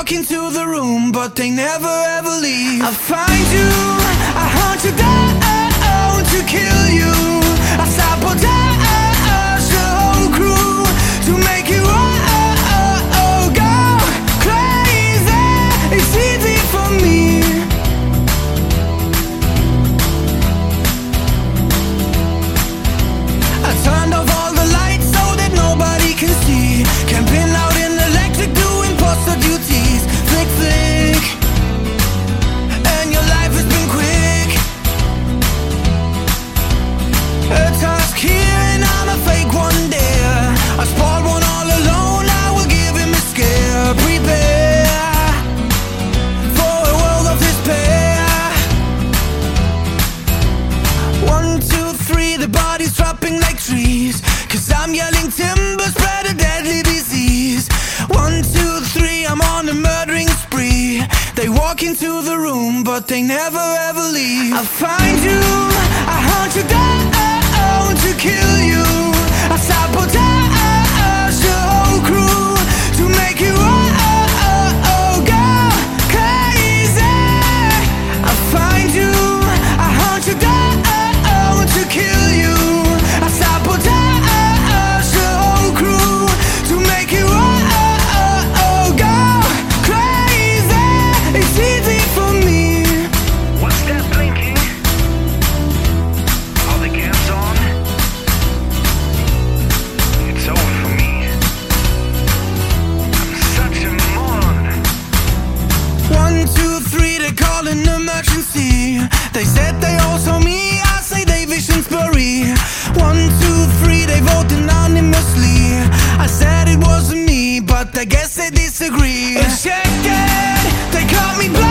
walk into the room, but they never ever leave. I find you, I I'm yelling timber, spread a deadly disease. One, two, three, I'm on a murdering spree. They walk into the room, but they never ever leave. I find you, I hunt you down. all an emergency. They said they also me, I say they visions blurry. One, two, three, they vote anonymously. I said it wasn't me, but I guess they disagree. It's they caught me blind.